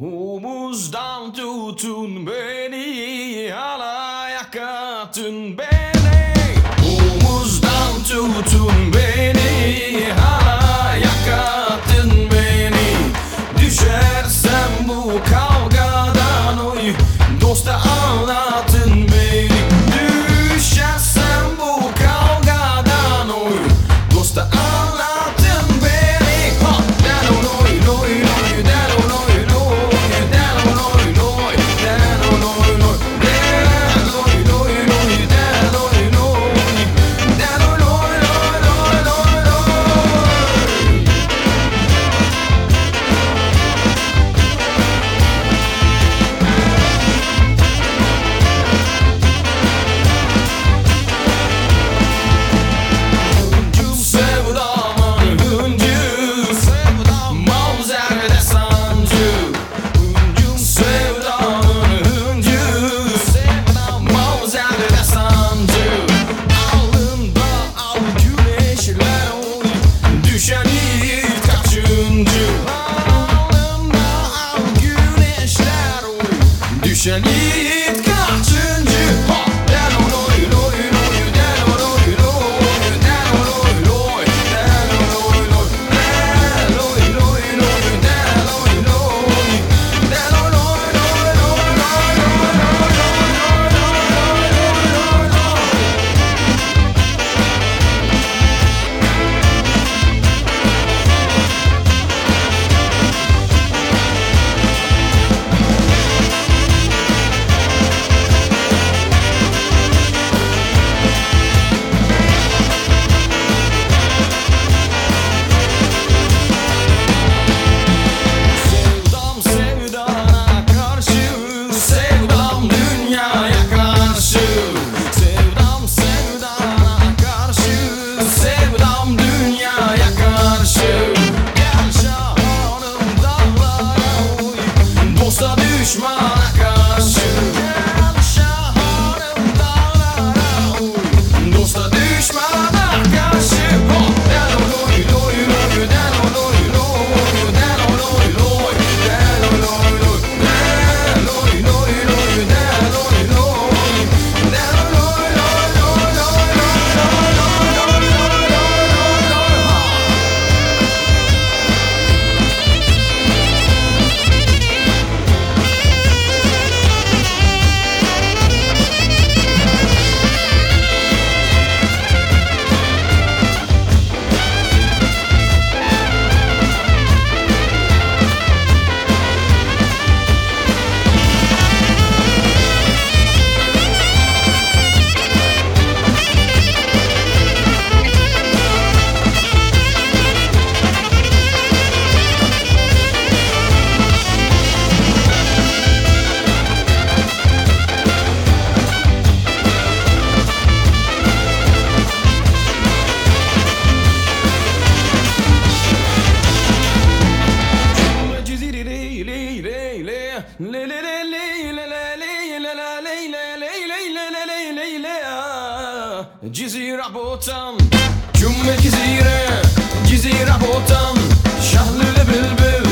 Omuzdan tutun beni hala yakatın beni. Shanice. ليلى ليلى ليلى ليلى ليلى جزيرة بوطن جمة جزيرة جزيرة بوطن شهل البلبل